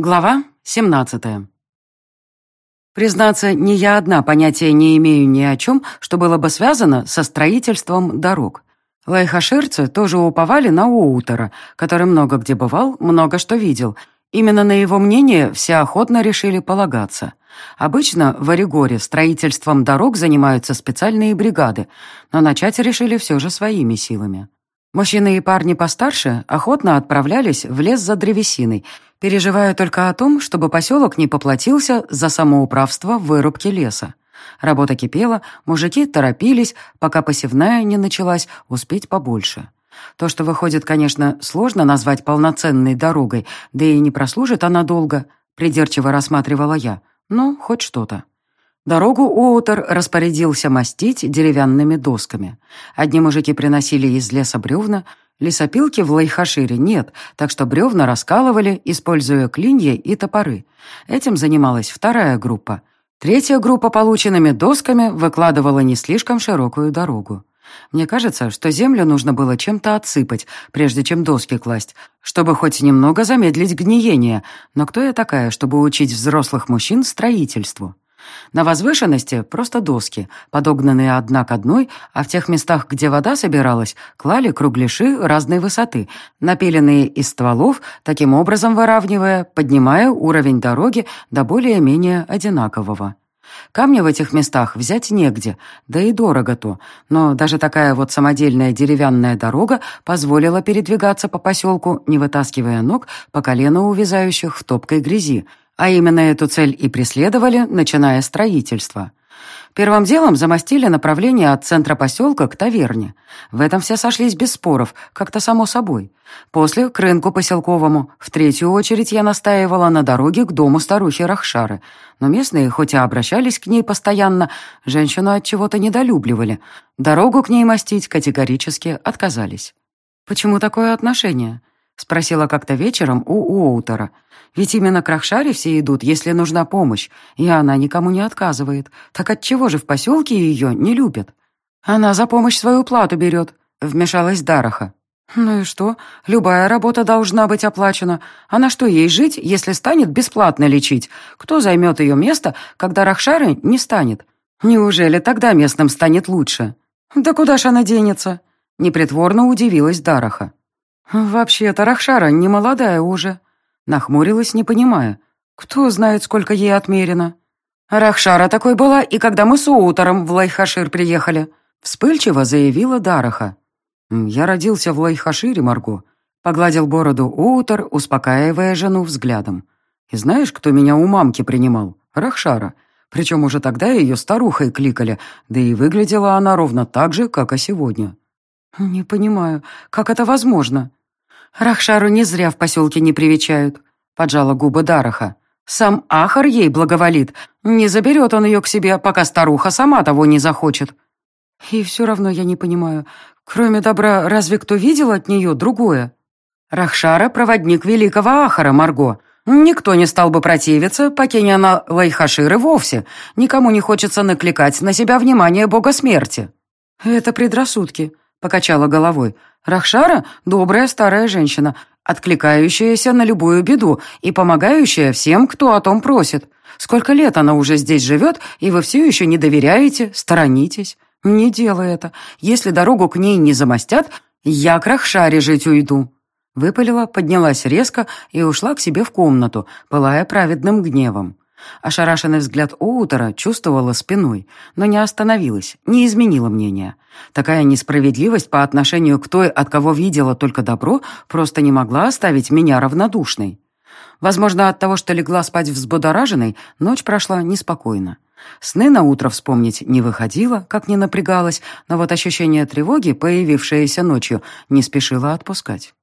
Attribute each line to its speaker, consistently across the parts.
Speaker 1: Глава 17. Признаться, ни я одна понятия не имею ни о чем, что было бы связано со строительством дорог. Лайхаширцы тоже уповали на Уутера, который много где бывал, много что видел. Именно на его мнение все охотно решили полагаться. Обычно в Оригоре строительством дорог занимаются специальные бригады, но начать решили все же своими силами. Мужчины и парни постарше охотно отправлялись в лес за древесиной, переживая только о том, чтобы поселок не поплатился за самоуправство в вырубке леса. Работа кипела, мужики торопились, пока посевная не началась, успеть побольше. То, что выходит, конечно, сложно назвать полноценной дорогой, да и не прослужит она долго, придирчиво рассматривала я, но хоть что-то. Дорогу Уотер распорядился мастить деревянными досками. Одни мужики приносили из леса бревна, лесопилки в Лайхашире нет, так что бревна раскалывали, используя клинья и топоры. Этим занималась вторая группа. Третья группа полученными досками выкладывала не слишком широкую дорогу. Мне кажется, что землю нужно было чем-то отсыпать, прежде чем доски класть, чтобы хоть немного замедлить гниение. Но кто я такая, чтобы учить взрослых мужчин строительству? На возвышенности просто доски, подогнанные одна к одной, а в тех местах, где вода собиралась, клали кругляши разной высоты, напиленные из стволов, таким образом выравнивая, поднимая уровень дороги до более-менее одинакового. Камня в этих местах взять негде, да и дорого то, но даже такая вот самодельная деревянная дорога позволила передвигаться по поселку, не вытаскивая ног по колено увязающих в топкой грязи, а именно эту цель и преследовали, начиная строительство. Первым делом замостили направление от центра поселка к таверне. В этом все сошлись без споров, как-то само собой. После — к рынку поселковому. В третью очередь я настаивала на дороге к дому старухи Рахшары. Но местные, хоть и обращались к ней постоянно, женщину от чего-то недолюбливали. Дорогу к ней мостить категорически отказались. «Почему такое отношение?» — спросила как-то вечером у Уоутера. Ведь именно к Рахшаре все идут, если нужна помощь, и она никому не отказывает. Так отчего же в поселке ее не любят? Она за помощь свою плату берет, вмешалась Дараха. Ну и что? Любая работа должна быть оплачена. А на что ей жить, если станет бесплатно лечить? Кто займет ее место, когда Рахшары не станет? Неужели тогда местным станет лучше? Да куда ж она денется? Непритворно удивилась Дараха. Вообще-то Рахшара не молодая уже. Нахмурилась, не понимая. Кто знает, сколько ей отмерено. Рахшара такой была, и когда мы с Уутером в Лайхашир приехали. Вспыльчиво заявила Дараха. «Я родился в Лайхашире, Марго», — погладил бороду Уутер, успокаивая жену взглядом. «И знаешь, кто меня у мамки принимал? Рахшара. Причем уже тогда ее старухой кликали, да и выглядела она ровно так же, как и сегодня». «Не понимаю, как это возможно?» «Рахшару не зря в поселке не привечают», — поджала губы Дараха. «Сам Ахар ей благоволит. Не заберет он ее к себе, пока старуха сама того не захочет». «И все равно я не понимаю. Кроме добра, разве кто видел от нее другое?» «Рахшара — проводник великого Ахара, Марго. Никто не стал бы противиться, покинь она Лайхаширы вовсе. Никому не хочется накликать на себя внимание бога смерти». «Это предрассудки», — покачала головой. Рахшара — добрая старая женщина, откликающаяся на любую беду и помогающая всем, кто о том просит. Сколько лет она уже здесь живет, и вы все еще не доверяете, сторонитесь. Не делай это. Если дорогу к ней не замостят, я к Рахшаре жить уйду». Выпалила, поднялась резко и ушла к себе в комнату, пылая праведным гневом. Ошарашенный взгляд Оутера чувствовала спиной, но не остановилась, не изменила мнения. Такая несправедливость по отношению к той, от кого видела только добро, просто не могла оставить меня равнодушной. Возможно, от того, что легла спать взбудораженной, ночь прошла неспокойно. Сны на утро вспомнить не выходило, как не напрягалась, но вот ощущение тревоги, появившееся ночью, не спешило отпускать.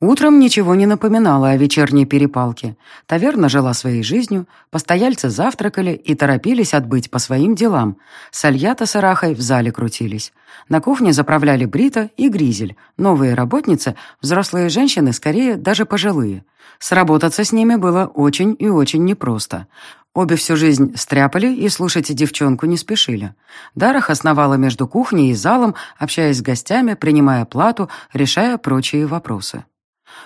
Speaker 1: Утром ничего не напоминало о вечерней перепалке. Таверна жила своей жизнью, постояльцы завтракали и торопились отбыть по своим делам. Сальята с Арахой в зале крутились. На кухне заправляли Брита и Гризель, новые работницы, взрослые женщины, скорее даже пожилые. Сработаться с ними было очень и очень непросто. Обе всю жизнь стряпали и слушать девчонку не спешили. Дарах основала между кухней и залом, общаясь с гостями, принимая плату, решая прочие вопросы.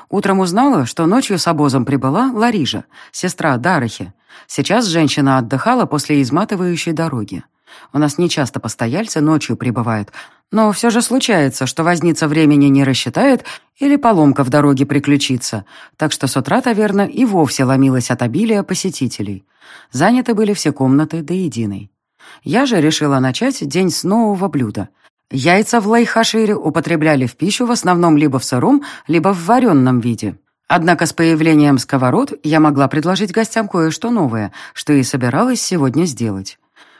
Speaker 1: Утром узнала, что ночью с обозом прибыла Ларижа, сестра Дарахи. Сейчас женщина отдыхала после изматывающей дороги. У нас нечасто постояльцы ночью прибывают, но все же случается, что возница времени не рассчитает или поломка в дороге приключится, так что с утра таверна и вовсе ломилась от обилия посетителей. Заняты были все комнаты до единой. Я же решила начать день с нового блюда. Яйца в лайхашире употребляли в пищу в основном либо в сыром, либо в вареном виде. Однако с появлением сковород я могла предложить гостям кое-что новое, что и собиралась сегодня сделать.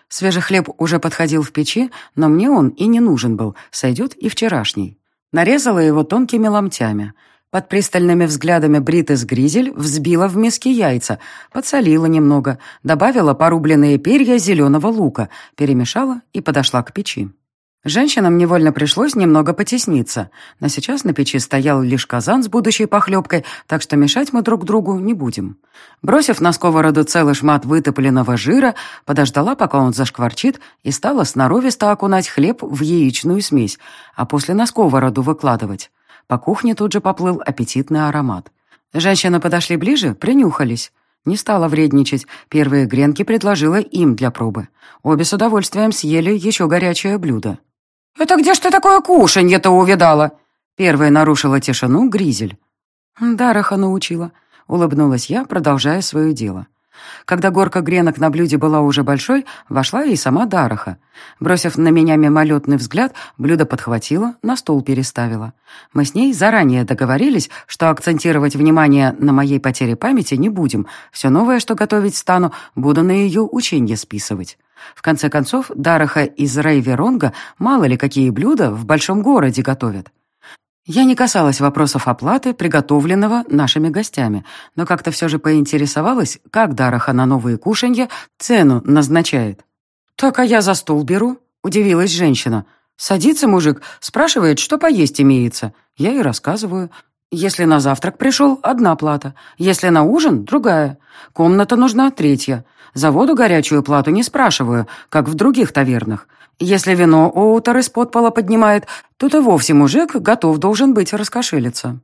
Speaker 1: Свежий хлеб уже подходил в печи, но мне он и не нужен был, сойдет и вчерашний. Нарезала его тонкими ломтями. Под пристальными взглядами Бритес Гризель взбила в миске яйца, подсолила немного, добавила порубленные перья зеленого лука, перемешала и подошла к печи. Женщинам невольно пришлось немного потесниться, но сейчас на печи стоял лишь казан с будущей похлебкой, так что мешать мы друг другу не будем. Бросив на сковороду целый шмат вытопленного жира, подождала, пока он зашкварчит, и стала сноровисто окунать хлеб в яичную смесь, а после на сковороду выкладывать. По кухне тут же поплыл аппетитный аромат. Женщины подошли ближе, принюхались. Не стала вредничать, первые гренки предложила им для пробы. Обе с удовольствием съели еще горячее блюдо. «Это где ж ты такое кушанье-то увидала?» Первая нарушила тишину Гризель. «Дараха научила», — улыбнулась я, продолжая свое дело. Когда горка гренок на блюде была уже большой, вошла и сама Дараха. Бросив на меня мимолетный взгляд, блюдо подхватила, на стол переставила. Мы с ней заранее договорились, что акцентировать внимание на моей потере памяти не будем. Все новое, что готовить стану, буду на ее ученье списывать. В конце концов, Дараха из Рейверонга мало ли какие блюда в большом городе готовят. Я не касалась вопросов оплаты, приготовленного нашими гостями, но как-то все же поинтересовалась, как Дараха на новые кушанья цену назначает. «Так, а я за стол беру», — удивилась женщина. «Садится мужик, спрашивает, что поесть имеется. Я и рассказываю. Если на завтрак пришел, одна плата. Если на ужин, другая. Комната нужна, третья. За воду горячую плату не спрашиваю, как в других тавернах. Если вино Оутер из-под поднимает, тут и вовсе мужик готов должен быть раскошелиться.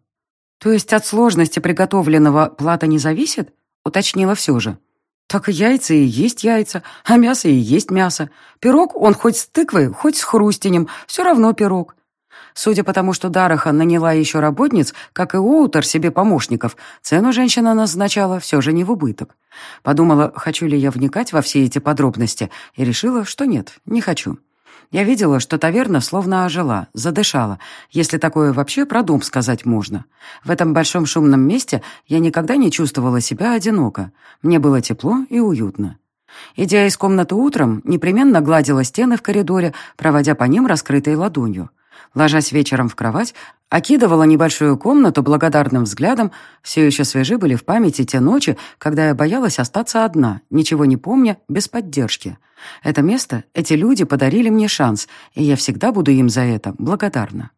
Speaker 1: То есть от сложности приготовленного плата не зависит? Уточнила все же. Так яйца и есть яйца, а мясо и есть мясо. Пирог, он хоть с тыквой, хоть с хрустенем, все равно пирог. Судя по тому, что Дараха наняла еще работниц, как и Уутер себе помощников, цену женщина назначала все же не в убыток. Подумала, хочу ли я вникать во все эти подробности, и решила, что нет, не хочу. Я видела, что таверна словно ожила, задышала, если такое вообще про дом сказать можно. В этом большом шумном месте я никогда не чувствовала себя одиноко. Мне было тепло и уютно. Идя из комнаты утром, непременно гладила стены в коридоре, проводя по ним раскрытой ладонью. Ложась вечером в кровать, окидывала небольшую комнату благодарным взглядом. Все еще свежи были в памяти те ночи, когда я боялась остаться одна, ничего не помня, без поддержки. Это место, эти люди подарили мне шанс, и я всегда буду им за это благодарна.